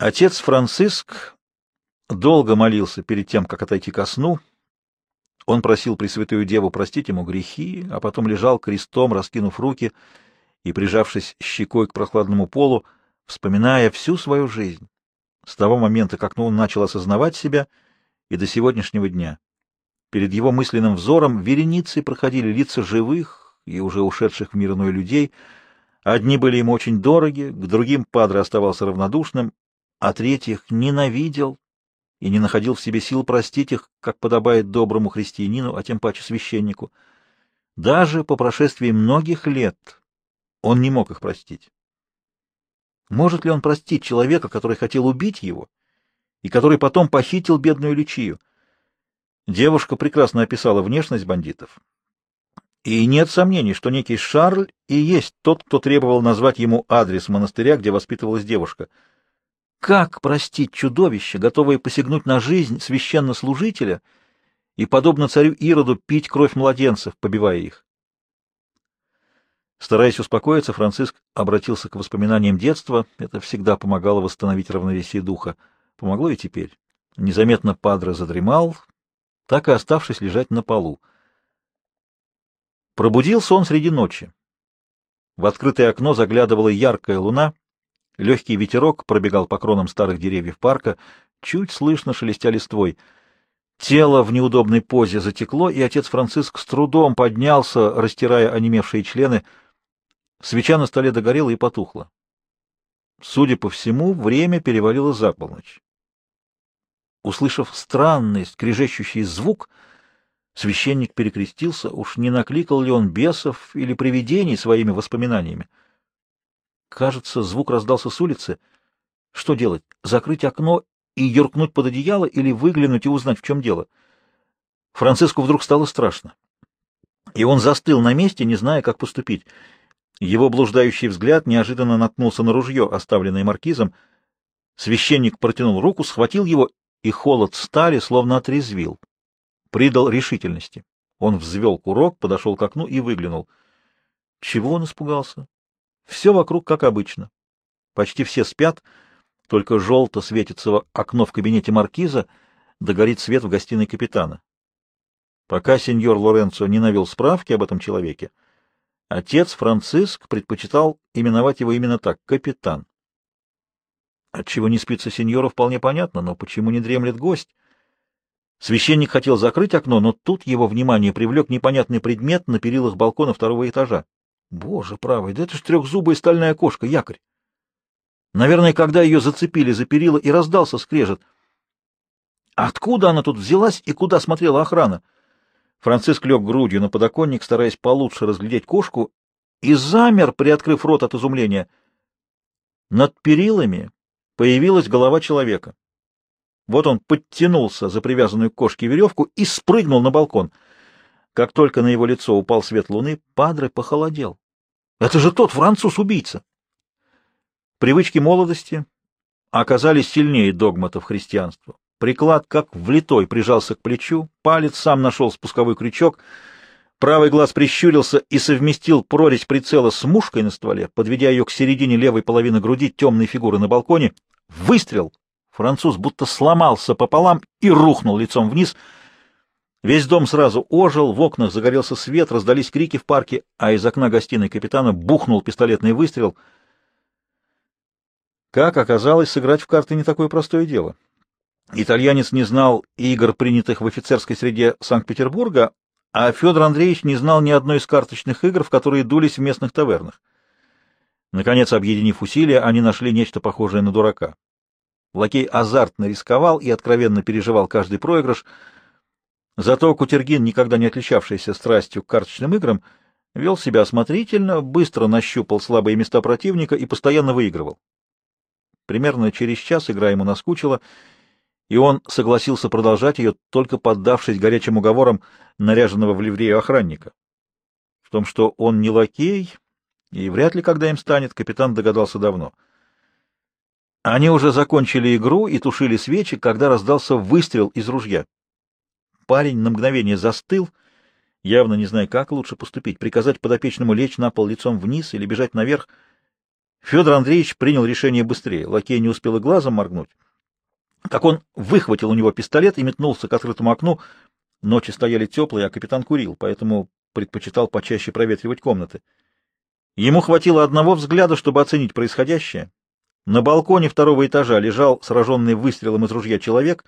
Отец Франциск долго молился перед тем, как отойти ко сну. Он просил Пресвятую Деву простить ему грехи, а потом лежал крестом, раскинув руки и прижавшись щекой к прохладному полу, вспоминая всю свою жизнь, с того момента, как он начал осознавать себя, и до сегодняшнего дня. Перед его мысленным взором вереницей проходили лица живых и уже ушедших в мир иной людей. Одни были ему очень дороги, к другим Падре оставался равнодушным, а третьих ненавидел и не находил в себе сил простить их, как подобает доброму христианину, а тем паче священнику. Даже по прошествии многих лет он не мог их простить. Может ли он простить человека, который хотел убить его, и который потом похитил бедную Лючию? Девушка прекрасно описала внешность бандитов. И нет сомнений, что некий Шарль и есть тот, кто требовал назвать ему адрес монастыря, где воспитывалась девушка — как простить чудовище, готовое посягнуть на жизнь священнослужителя и, подобно царю Ироду, пить кровь младенцев, побивая их? Стараясь успокоиться, Франциск обратился к воспоминаниям детства. Это всегда помогало восстановить равновесие духа. Помогло и теперь. Незаметно Падре задремал, так и оставшись лежать на полу. Пробудился он среди ночи. В открытое окно заглядывала яркая луна, Легкий ветерок пробегал по кронам старых деревьев парка, чуть слышно шелестя листвой. Тело в неудобной позе затекло, и отец Франциск с трудом поднялся, растирая онемевшие члены. Свеча на столе догорела и потухла. Судя по всему, время перевалило за полночь. Услышав странный, скрежещущий звук, священник перекрестился, уж не накликал ли он бесов или привидений своими воспоминаниями. Кажется, звук раздался с улицы. Что делать? Закрыть окно и юркнуть под одеяло или выглянуть и узнать, в чем дело? Франциску вдруг стало страшно. И он застыл на месте, не зная, как поступить. Его блуждающий взгляд неожиданно наткнулся на ружье, оставленное маркизом. Священник протянул руку, схватил его, и холод стали словно отрезвил. Придал решительности. Он взвел курок, подошел к окну и выглянул. Чего он испугался? Все вокруг как обычно. Почти все спят, только желто светится окно в кабинете маркиза, да горит свет в гостиной капитана. Пока сеньор Лоренцо не навел справки об этом человеке, отец Франциск предпочитал именовать его именно так — капитан. Отчего не спится сеньора, вполне понятно, но почему не дремлет гость? Священник хотел закрыть окно, но тут его внимание привлек непонятный предмет на перилах балкона второго этажа. Боже правый, да это ж трехзубая стальная кошка, якорь. Наверное, когда ее зацепили за перила и раздался скрежет. Откуда она тут взялась и куда смотрела охрана? Франциск лег грудью на подоконник, стараясь получше разглядеть кошку, и замер, приоткрыв рот от изумления. Над перилами появилась голова человека. Вот он подтянулся за привязанную к кошке веревку и спрыгнул на балкон — как только на его лицо упал свет луны, Падре похолодел. Это же тот француз-убийца! Привычки молодости оказались сильнее догматов христианства. Приклад, как влитой, прижался к плечу, палец сам нашел спусковой крючок, правый глаз прищурился и совместил прорезь прицела с мушкой на стволе, подведя ее к середине левой половины груди темной фигуры на балконе. Выстрел! Француз будто сломался пополам и рухнул лицом вниз — Весь дом сразу ожил, в окнах загорелся свет, раздались крики в парке, а из окна гостиной капитана бухнул пистолетный выстрел. Как оказалось, сыграть в карты не такое простое дело. Итальянец не знал игр, принятых в офицерской среде Санкт-Петербурга, а Федор Андреевич не знал ни одной из карточных игр, в которые дулись в местных тавернах. Наконец, объединив усилия, они нашли нечто похожее на дурака. Лакей азартно рисковал и откровенно переживал каждый проигрыш — Зато Кутергин, никогда не отличавшийся страстью к карточным играм, вел себя осмотрительно, быстро нащупал слабые места противника и постоянно выигрывал. Примерно через час игра ему наскучила, и он согласился продолжать ее, только поддавшись горячим уговорам наряженного в ливрею охранника. В том, что он не лакей, и вряд ли когда им станет, капитан догадался давно. Они уже закончили игру и тушили свечи, когда раздался выстрел из ружья. Парень на мгновение застыл, явно не зная, как лучше поступить, приказать подопечному лечь на пол лицом вниз или бежать наверх. Федор Андреевич принял решение быстрее. Лакей не успел и глазом моргнуть. Как он выхватил у него пистолет и метнулся к открытому окну. Ночи стояли теплые, а капитан курил, поэтому предпочитал почаще проветривать комнаты. Ему хватило одного взгляда, чтобы оценить происходящее. На балконе второго этажа лежал сраженный выстрелом из ружья человек,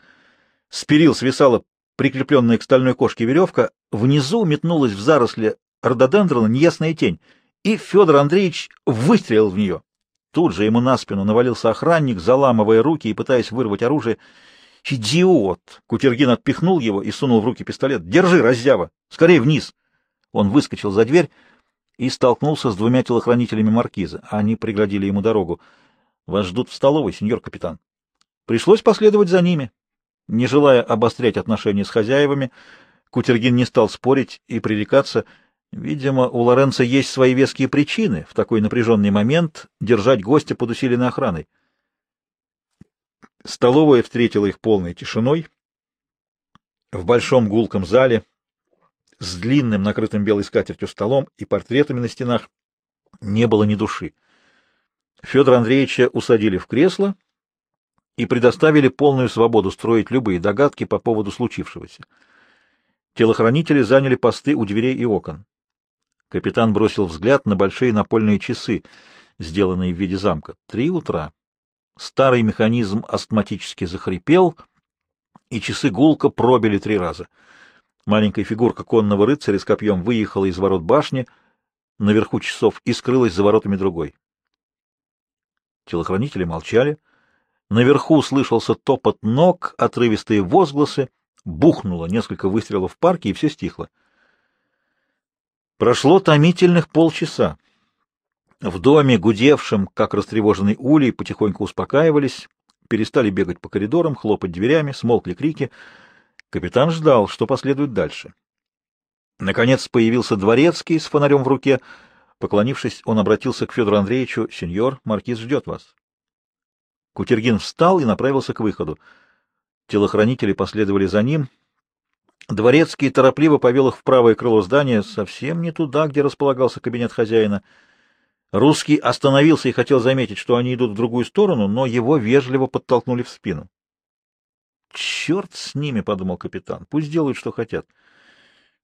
с перил свисала прикрепленная к стальной кошке веревка, внизу метнулась в заросли рододендрона неясная тень, и Федор Андреевич выстрелил в нее. Тут же ему на спину навалился охранник, заламывая руки и пытаясь вырвать оружие. «Идиот!» Кутергин отпихнул его и сунул в руки пистолет. «Держи, раззява! Скорее вниз!» Он выскочил за дверь и столкнулся с двумя телохранителями маркиза. Они преградили ему дорогу. «Вас ждут в столовой, сеньор капитан». Пришлось последовать за ними. Не желая обострять отношения с хозяевами, Кутергин не стал спорить и пререкаться. Видимо, у Лоренца есть свои веские причины в такой напряженный момент держать гостя под усиленной охраной. Столовая встретила их полной тишиной. В большом гулком зале с длинным, накрытым белой скатертью столом и портретами на стенах не было ни души. Федора Андреевича усадили в кресло и предоставили полную свободу строить любые догадки по поводу случившегося. Телохранители заняли посты у дверей и окон. Капитан бросил взгляд на большие напольные часы, сделанные в виде замка. Три утра. Старый механизм астматически захрипел, и часы гулко пробили три раза — Маленькая фигурка конного рыцаря с копьем выехала из ворот башни наверху часов и скрылась за воротами другой. Телохранители молчали. Наверху слышался топот ног, отрывистые возгласы, бухнуло несколько выстрелов в парке, и все стихло. Прошло томительных полчаса. В доме, гудевшем, как растревоженный улей, потихоньку успокаивались, перестали бегать по коридорам, хлопать дверями, смолкли крики — Капитан ждал, что последует дальше. Наконец появился дворецкий с фонарем в руке. Поклонившись, он обратился к Федору Андреевичу. — Сеньор, маркиз ждет вас. Кутергин встал и направился к выходу. Телохранители последовали за ним. Дворецкий торопливо повел их в правое крыло здания, совсем не туда, где располагался кабинет хозяина. Русский остановился и хотел заметить, что они идут в другую сторону, но его вежливо подтолкнули в спину. Черт с ними, — подумал капитан, — пусть делают, что хотят.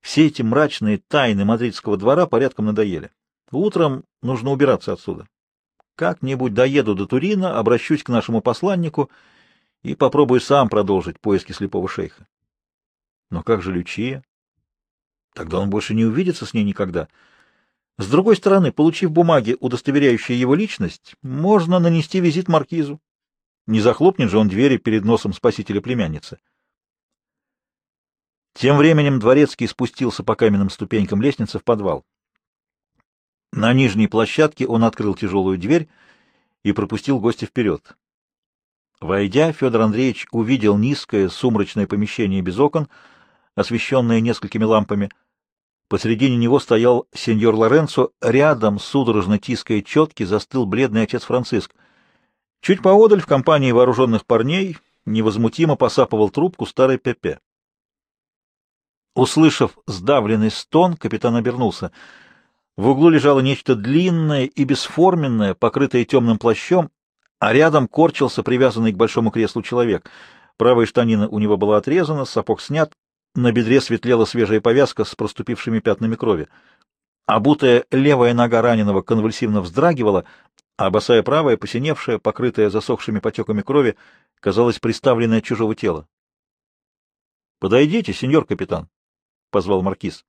Все эти мрачные тайны мадридского двора порядком надоели. Утром нужно убираться отсюда. Как-нибудь доеду до Турина, обращусь к нашему посланнику и попробую сам продолжить поиски слепого шейха. Но как же Лючия? Тогда он больше не увидится с ней никогда. С другой стороны, получив бумаги, удостоверяющие его личность, можно нанести визит маркизу. Не захлопнет же он двери перед носом спасителя племянницы. Тем временем Дворецкий спустился по каменным ступенькам лестницы в подвал. На нижней площадке он открыл тяжелую дверь и пропустил гостя вперед. Войдя, Федор Андреевич увидел низкое сумрачное помещение без окон, освещенное несколькими лампами. Посредине него стоял сеньор Лоренцо, рядом, судорожно тиская четки, застыл бледный отец Франциск — Чуть поодаль, в компании вооруженных парней, невозмутимо посапывал трубку старый Пепе. Услышав сдавленный стон, капитан обернулся. В углу лежало нечто длинное и бесформенное, покрытое темным плащом, а рядом корчился привязанный к большому креслу человек. Правая штанина у него была отрезана, сапог снят, на бедре светлела свежая повязка с проступившими пятнами крови. Обутая левая нога раненого конвульсивно вздрагивала, а босая правая, посиневшая, покрытая засохшими потеками крови, казалась приставленной от чужого тела. — Подойдите, сеньор капитан, — позвал маркиз.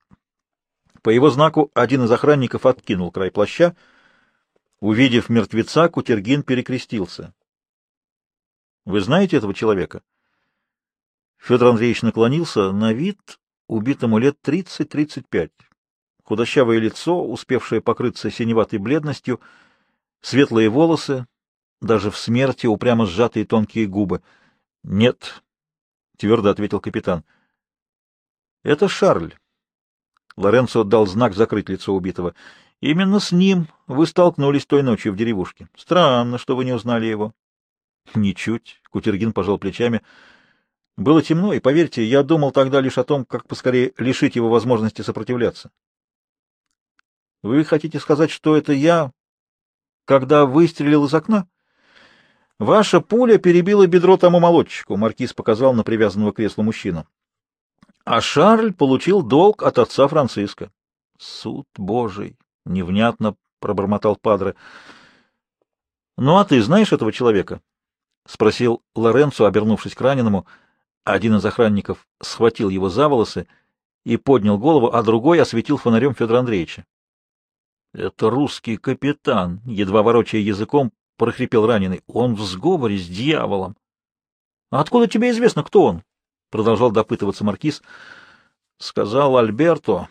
По его знаку один из охранников откинул край плаща. Увидев мертвеца, Кутергин перекрестился. — Вы знаете этого человека? Федор Андреевич наклонился. На вид убитому лет тридцать-тридцать пять. Худощавое лицо, успевшее покрыться синеватой бледностью — Светлые волосы, даже в смерти упрямо сжатые тонкие губы. — Нет, — твердо ответил капитан. — Это Шарль. Лоренцо дал знак закрыть лицо убитого. — Именно с ним вы столкнулись той ночью в деревушке. Странно, что вы не узнали его. — Ничуть, — Кутергин пожал плечами. — Было темно, и, поверьте, я думал тогда лишь о том, как поскорее лишить его возможности сопротивляться. — Вы хотите сказать, что это я когда выстрелил из окна? Ваша пуля перебила бедро тому молодчику, маркиз показал на привязанного к креслу мужчину. А Шарль получил долг от отца Франциска. Суд Божий, невнятно пробормотал падре. Ну а ты знаешь этого человека? спросил Лоренцо, обернувшись к раненому. Один из охранников схватил его за волосы и поднял голову, а другой осветил фонарем Федора Андреевича. — Это русский капитан, — едва ворочая языком, прохрипел раненый. — Он в сговоре с дьяволом. — А откуда тебе известно, кто он? — продолжал допытываться маркиз. — Сказал Альберто,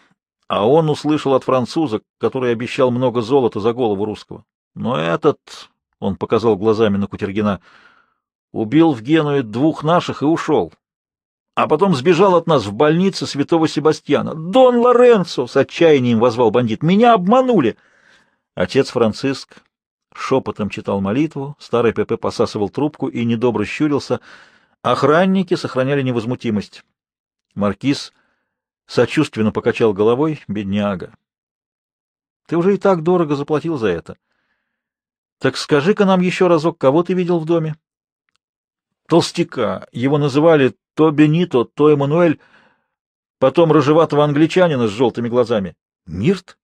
а он услышал от француза, который обещал много золота за голову русского. Но этот, — он показал глазами на Кутергина, — убил в Генуе двух наших и ушел а потом сбежал от нас в больнице святого Себастьяна. «Дон Лоренцо!» — с отчаянием возвал бандит. «Меня обманули!» Отец Франциск шепотом читал молитву, старый ПП посасывал трубку и недобро щурился. Охранники сохраняли невозмутимость. Маркиз сочувственно покачал головой. «Бедняга! Ты уже и так дорого заплатил за это. Так скажи-ка нам еще разок, кого ты видел в доме?» толстяка. Его называли то Бенито, то Эммануэль, потом рыжеватого англичанина с желтыми глазами. Мирт?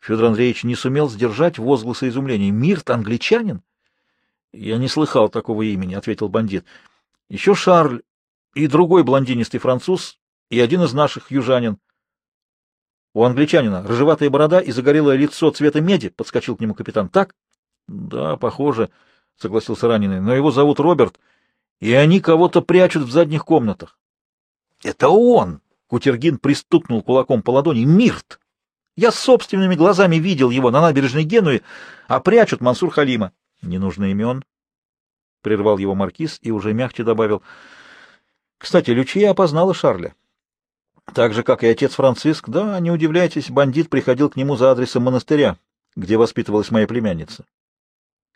Федор Андреевич не сумел сдержать возгласа изумления. Мирт англичанин? Я не слыхал такого имени, ответил бандит. Еще Шарль и другой блондинистый француз и один из наших южанин. У англичанина рыжеватая борода и загорелое лицо цвета меди, подскочил к нему капитан. Так? Да, похоже. — согласился раненый, — но его зовут Роберт, и они кого-то прячут в задних комнатах. — Это он! — Кутергин пристукнул кулаком по ладони. — Мирт! Я собственными глазами видел его на набережной Генуи, а прячут Мансур Халима. — Не нужно имен, — прервал его маркиз и уже мягче добавил. — Кстати, Лючия опознала Шарля. Так же, как и отец Франциск, да, не удивляйтесь, бандит приходил к нему за адресом монастыря, где воспитывалась моя племянница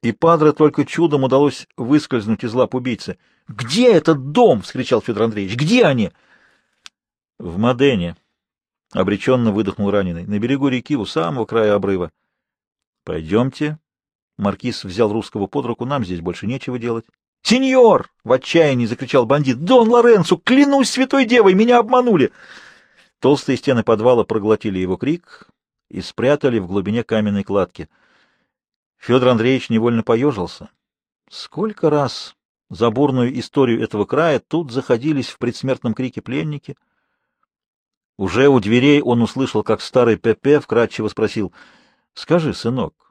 и Падре только чудом удалось выскользнуть из лап убийцы. «Где этот дом?» — вскричал Федор Андреевич. «Где они?» «В Модене», — обреченно выдохнул раненый, — «на берегу реки у самого края обрыва». «Пойдемте». Маркиз взял русского под руку, нам здесь больше нечего делать. «Сеньор!» — в отчаянии закричал бандит. «Дон Лоренцо! Клянусь святой девой! Меня обманули!» Толстые стены подвала проглотили его крик и спрятали в глубине каменной кладки — Федор Андреевич невольно поежился. Сколько раз за бурную историю этого края тут заходились в предсмертном крике пленники. Уже у дверей он услышал, как старый ПП вкратчиво спросил, «Скажи, сынок,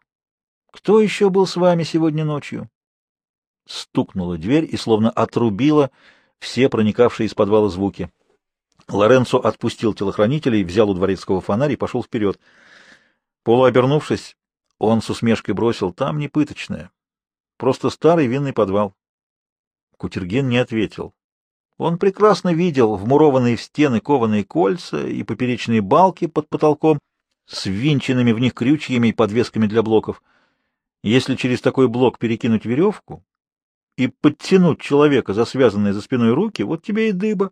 кто еще был с вами сегодня ночью?» Стукнула дверь и словно отрубила все проникавшие из подвала звуки. Лоренцо отпустил телохранителей, взял у дворецкого фонарь и пошел вперед. Полуобернувшись, он с усмешкой бросил, там не пыточная. Просто старый винный подвал. Кутергин не ответил. Он прекрасно видел вмурованные в стены кованые кольца и поперечные балки под потолком с винченными в них крючьями и подвесками для блоков. Если через такой блок перекинуть веревку и подтянуть человека за связанные за спиной руки, вот тебе и дыба.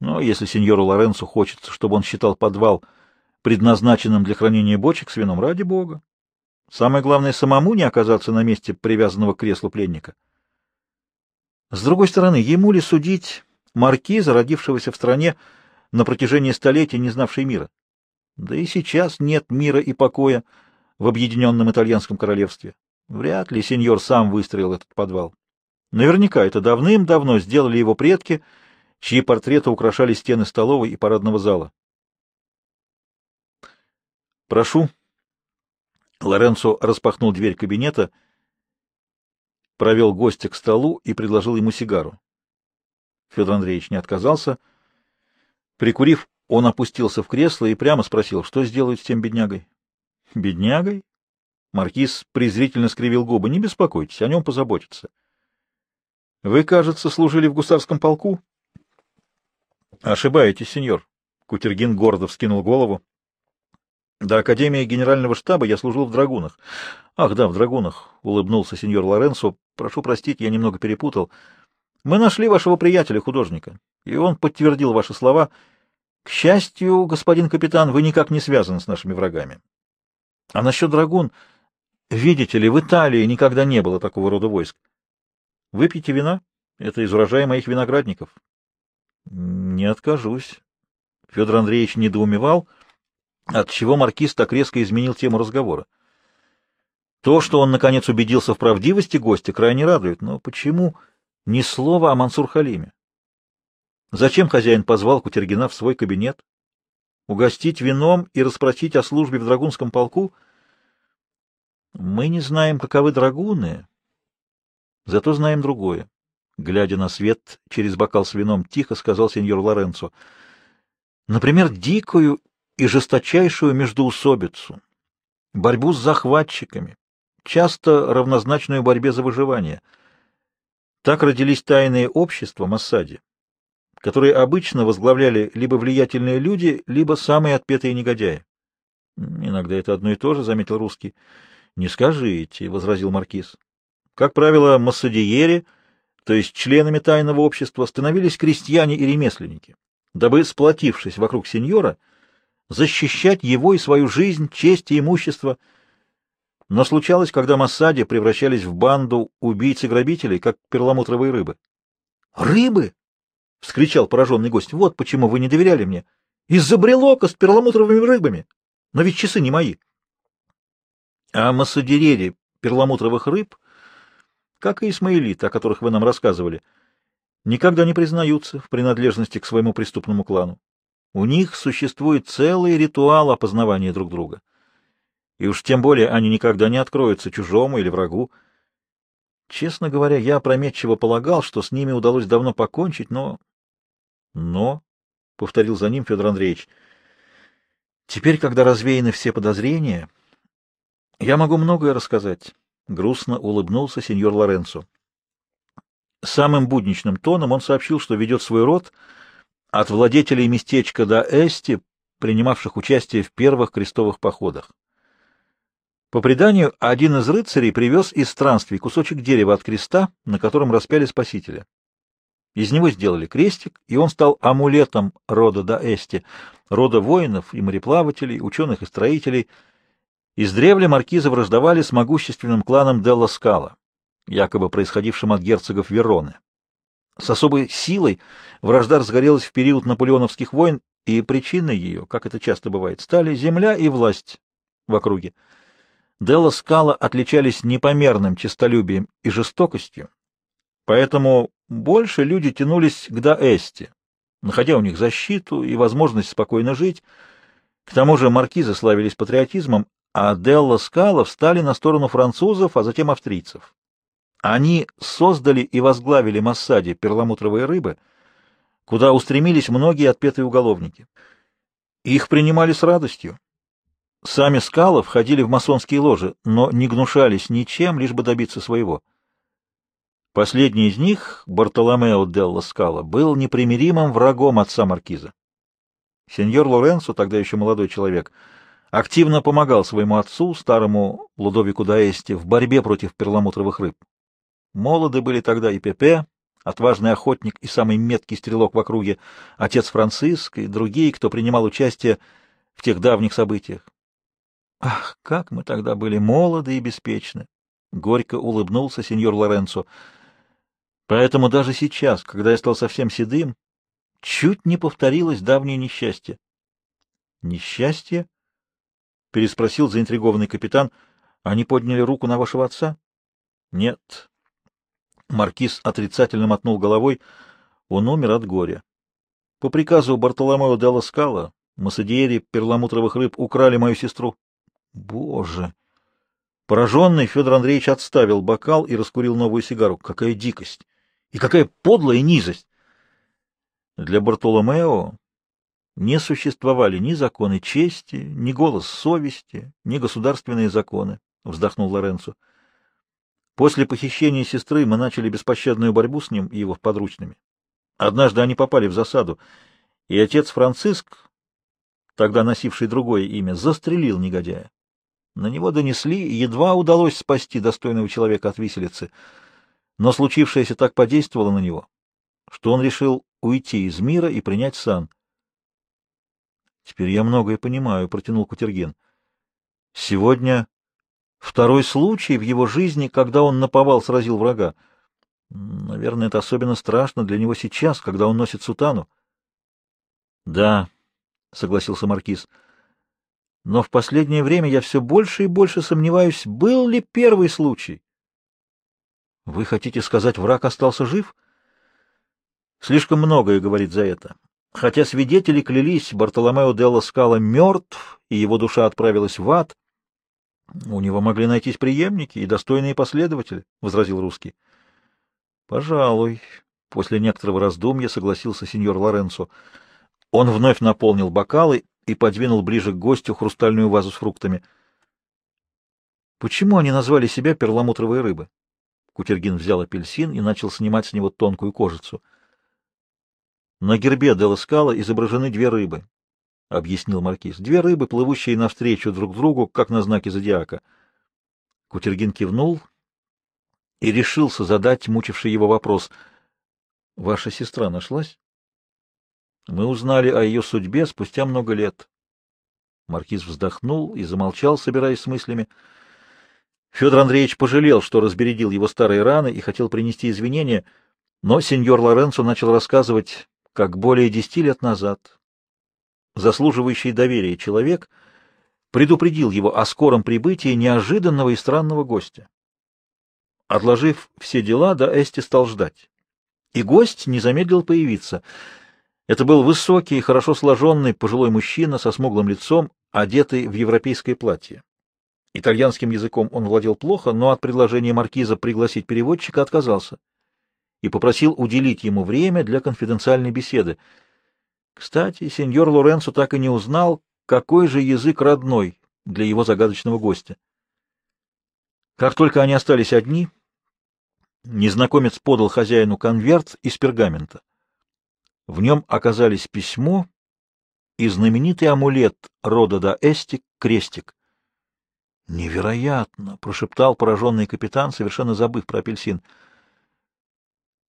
Но если сеньору Лоренцо хочется, чтобы он считал подвал предназначенным для хранения бочек с вином, ради бога. Самое главное, самому не оказаться на месте привязанного к креслу пленника. С другой стороны, ему ли судить маркиза, родившегося в стране на протяжении столетий, не знавшей мира? Да и сейчас нет мира и покоя в объединенном итальянском королевстве. Вряд ли сеньор сам выстроил этот подвал. Наверняка это давным-давно сделали его предки, чьи портреты украшали стены столовой и парадного зала. «Прошу», Лоренцо распахнул дверь кабинета, провел гостя к столу и предложил ему сигару. Федор Андреевич не отказался. Прикурив, он опустился в кресло и прямо спросил, что сделают с тем беднягой. — Беднягой? Маркиз презрительно скривил губы. — Не беспокойтесь, о нем позаботятся. — Вы, кажется, служили в гусарском полку? — Ошибаетесь, сеньор. Кутергин гордо вскинул голову. До Академии Генерального штаба я служил в драгунах. Ах, да, в драгунах, — улыбнулся сеньор Лоренцо. Прошу простить, я немного перепутал. Мы нашли вашего приятеля, художника, и он подтвердил ваши слова. К счастью, господин капитан, вы никак не связаны с нашими врагами. А насчет драгун... Видите ли, в Италии никогда не было такого рода войск. Выпейте вина, это из урожая моих виноградников. Не откажусь. Федор Андреевич недоумевал, отчего маркиз так резко изменил тему разговора. То, что он, наконец, убедился в правдивости гостя, крайне радует. Но почему ни слова о Мансур-Халиме? Зачем хозяин позвал Кутергина в свой кабинет? Угостить вином и расспросить о службе в драгунском полку? Мы не знаем, каковы драгуны, зато знаем другое. Глядя на свет через бокал с вином, тихо сказал сеньор Лоренцо. Например, дикую и жесточайшую междоусобицу, борьбу с захватчиками, часто равнозначную борьбе за выживание. Так родились тайные общества Массади, которые обычно возглавляли либо влиятельные люди, либо самые отпетые негодяи. Иногда это одно и то же, — заметил русский. — Не скажите, — возразил маркиз. Как правило, массадиери, то есть членами тайного общества, становились крестьяне и ремесленники, дабы, сплотившись вокруг сеньора, защищать его и свою жизнь, честь и имущество — но случалось, когда Массади превращались в банду убийц и грабителей, как перламутровые рыбы. «Рыбы!» — вскричал пораженный гость. «Вот почему вы не доверяли мне. Из-за брелока с перламутровыми рыбами. Но ведь часы не мои». А массадерери перламутровых рыб, как и исмаилиты, о которых вы нам рассказывали, никогда не признаются в принадлежности к своему преступному клану. У них существует целый ритуал опознавания друг друга и уж тем более они никогда не откроются чужому или врагу. Честно говоря, я опрометчиво полагал, что с ними удалось давно покончить, но... Но, — повторил за ним Федор Андреевич, — теперь, когда развеяны все подозрения, я могу многое рассказать. Грустно улыбнулся сеньор Лоренцо. Самым будничным тоном он сообщил, что ведет свой род от владетелей местечка до Эсти, принимавших участие в первых крестовых походах. По преданию, один из рыцарей привез из странствий кусочек дерева от креста, на котором распяли Спасителя. Из него сделали крестик, и он стал амулетом рода Даэсти, рода воинов и мореплавателей, ученых и строителей. Издревле маркизы враждовали с могущественным кланом Делла Скала, якобы происходившим от герцогов Вероны. С особой силой вражда разгорелась в период наполеоновских войн, и причиной ее, как это часто бывает, стали земля и власть в округе. Делла Скала отличались непомерным честолюбием и жестокостью, поэтому больше люди тянулись к Даэсте, находя у них защиту и возможность спокойно жить. К тому же маркизы славились патриотизмом, а Делла Скала встали на сторону французов, а затем австрийцев. Они создали и возглавили Массади перламутровые рыбы, куда устремились многие отпетые уголовники. Их принимали с радостью. Сами скалы входили в масонские ложи, но не гнушались ничем, лишь бы добиться своего. Последний из них, Бартоломео Делла Скала, был непримиримым врагом отца Маркиза. Сеньор Лоренцо, тогда еще молодой человек, активно помогал своему отцу, старому Лудовику Даэсте, в борьбе против перламутровых рыб. Молоды были тогда и Пепе, отважный охотник и самый меткий стрелок в округе, отец Франциск и другие, кто принимал участие в тех давних событиях. Ах, как мы тогда были молоды и беспечны! Горько улыбнулся сеньор Лоренцо. Поэтому даже сейчас, когда я стал совсем седым, чуть не повторилось давнее несчастье. Несчастье? переспросил заинтригованный капитан. Они подняли руку на вашего отца? Нет. Маркиз отрицательно мотнул головой. Он умер от горя. По приказу Бартоломео де Ласкала Масадиери перламутровых рыб украли мою сестру. Боже! Пораженный Федор Андреевич отставил бокал и раскурил новую сигару. Какая дикость! И какая подлая низость! Для Бартоломео не существовали ни законы чести, ни голос совести, ни государственные законы, — вздохнул Лоренцо. После похищения сестры мы начали беспощадную борьбу с ним и его подручными. Однажды они попали в засаду, и отец Франциск, тогда носивший другое имя, застрелил негодяя. На него донесли, и едва удалось спасти достойного человека от виселицы. Но случившееся так подействовало на него, что он решил уйти из мира и принять сан. — Теперь я многое понимаю, — протянул Кутергин. — Сегодня Второй случай в его жизни, когда он наповал сразил врага. Наверное, это особенно страшно для него сейчас, когда он носит сутану. — Да, — согласился Маркиз. — Но в последнее время я все больше и больше сомневаюсь, был ли первый случай. — Вы хотите сказать, враг остался жив? — Слишком многое говорит за это. Хотя свидетели клялись, Бартоломео Делла Скала мертв, и его душа отправилась в ад. — У него могли найтись преемники и достойные последователи, — возразил русский. — Пожалуй, — после некоторого раздумья согласился сеньор Лоренцо. Он вновь наполнил бокалы и подвинул ближе к гостю хрустальную вазу с фруктами. — Почему они назвали себя перламутровой рыбы? Кутергин взял апельсин и начал снимать с него тонкую кожицу. — На гербе Деласкала изображены две рыбы, — объяснил маркиз. — Две рыбы, плывущие навстречу друг другу, как на знаке зодиака. Кутергин кивнул и решился задать мучивший его вопрос. — Ваша сестра нашлась? Мы узнали о ее судьбе спустя много лет. Маркиз вздохнул и замолчал, собираясь с мыслями. Федор Андреевич пожалел, что разбередил его старые раны и хотел принести извинения, но сеньор Лоренцо начал рассказывать, как более десяти лет назад заслуживающий доверия человек предупредил его о скором прибытии неожиданного и странного гостя. Отложив все дела, да Эсти стал ждать. И гость не замедлил появиться — это был высокий, хорошо сложенный пожилой мужчина со смуглым лицом, одетый в европейское платье. Итальянским языком он владел плохо, но от предложения маркиза пригласить переводчика отказался и попросил уделить ему время для конфиденциальной беседы. Кстати, сеньор Лоренцо так и не узнал, какой же язык родной для его загадочного гостя. Как только они остались одни, незнакомец подал хозяину конверт из пергамента. В нем оказались письмо и знаменитый амулет рода да Эстик — крестик. «Невероятно!» — прошептал пораженный капитан, совершенно забыв про апельсин.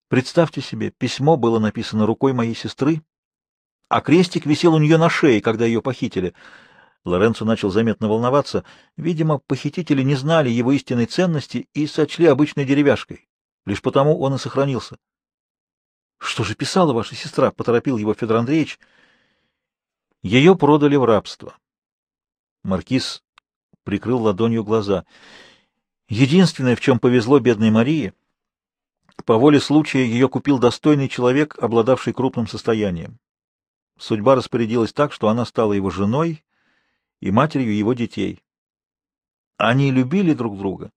Представьте себе, письмо было написано рукой моей сестры, а крестик висел у нее на шее, когда ее похитили. Лоренцо начал заметно волноваться. Видимо, похитители не знали его истинной ценности и сочли обычной деревяшкой. Лишь потому он и сохранился. Что же писала ваша сестра? — поторопил его Федор Андреевич. Ее продали в рабство. Маркиз прикрыл ладонью глаза. Единственное, в чем повезло бедной Марии, по воле случая ее купил достойный человек, обладавший крупным состоянием. Судьба распорядилась так, что она стала его женой и матерью его детей. Они любили друг друга,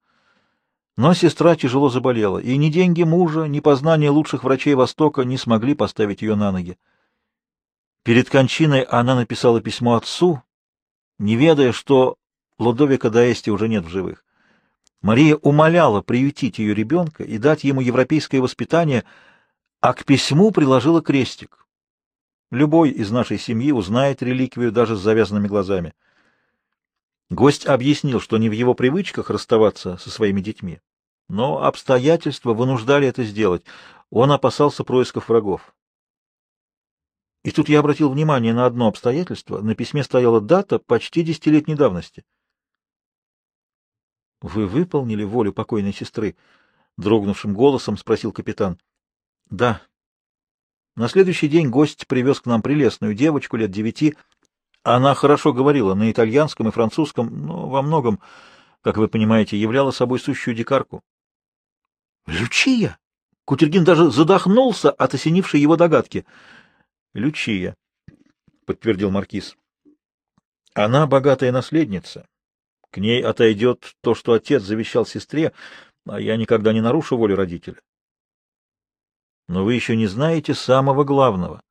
но сестра тяжело заболела, и ни деньги мужа, ни познания лучших врачей Востока не смогли поставить ее на ноги. Перед кончиной она написала письмо отцу, не ведая, что Лодовика Даэсти уже нет в живых. Мария умоляла приютить ее ребенка и дать ему европейское воспитание, а к письму приложила крестик. Любой из нашей семьи узнает реликвию даже с завязанными глазами. Гость объяснил, что не в его привычках расставаться со своими детьми, но обстоятельства вынуждали это сделать. Он опасался происков врагов. И тут я обратил внимание на одно обстоятельство. На письме стояла дата почти десятилетней давности. — Вы выполнили волю покойной сестры? — дрогнувшим голосом спросил капитан. — Да. На следующий день гость привез к нам прелестную девочку лет девяти, она хорошо говорила на итальянском и французском, но во многом, как вы понимаете, являла собой сущую дикарку. — Лючия! Кутергин даже задохнулся от осенившей его догадки. — Лючия, — подтвердил маркиз. — Она богатая наследница. К ней отойдет то, что отец завещал сестре, а я никогда не нарушу волю родителя. Но вы еще не знаете самого главного.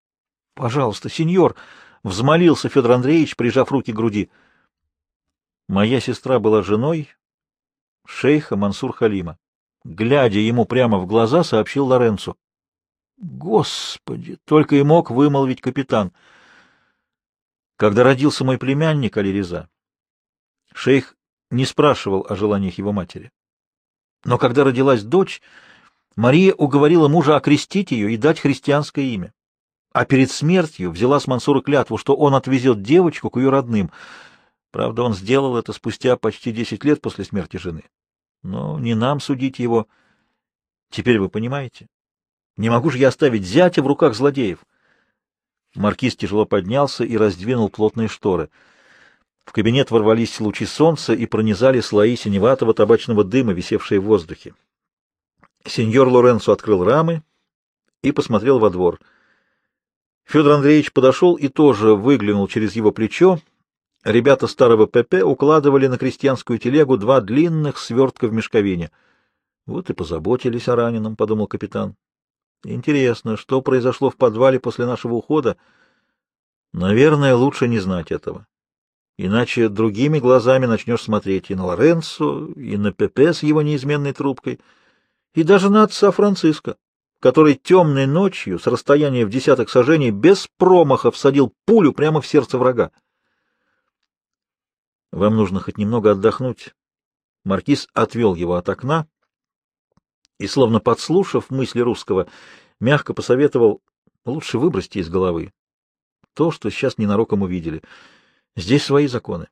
— Пожалуйста, сеньор! — Взмолился Федор Андреевич, прижав руки к груди. Моя сестра была женой шейха Мансур Халима. Глядя ему прямо в глаза, сообщил Лоренцо. Господи, только и мог вымолвить капитан. Когда родился мой племянник Алиреза, шейх не спрашивал о желаниях его матери. Но когда родилась дочь, Мария уговорила мужа окрестить ее и дать христианское имя а перед смертью взяла с Мансура клятву, что он отвезет девочку к ее родным. Правда, он сделал это спустя почти десять лет после смерти жены. Но не нам судить его. Теперь вы понимаете? Не могу же я оставить зятя в руках злодеев. Маркиз тяжело поднялся и раздвинул плотные шторы. В кабинет ворвались лучи солнца и пронизали слои синеватого табачного дыма, висевшие в воздухе. Сеньор Лоренцо открыл рамы и посмотрел во двор. Федор Андреевич подошел и тоже выглянул через его плечо. Ребята старого ПП укладывали на крестьянскую телегу два длинных свертка в мешковине. Вот и позаботились о раненом, — подумал капитан. Интересно, что произошло в подвале после нашего ухода? Наверное, лучше не знать этого. Иначе другими глазами начнешь смотреть и на Лоренцо, и на ПП с его неизменной трубкой, и даже на отца Франциска, который темной ночью с расстояния в десяток сажений без промаха всадил пулю прямо в сердце врага. Вам нужно хоть немного отдохнуть. Маркиз отвел его от окна и, словно подслушав мысли русского, мягко посоветовал лучше выбросьте из головы то, что сейчас ненароком увидели. Здесь свои законы.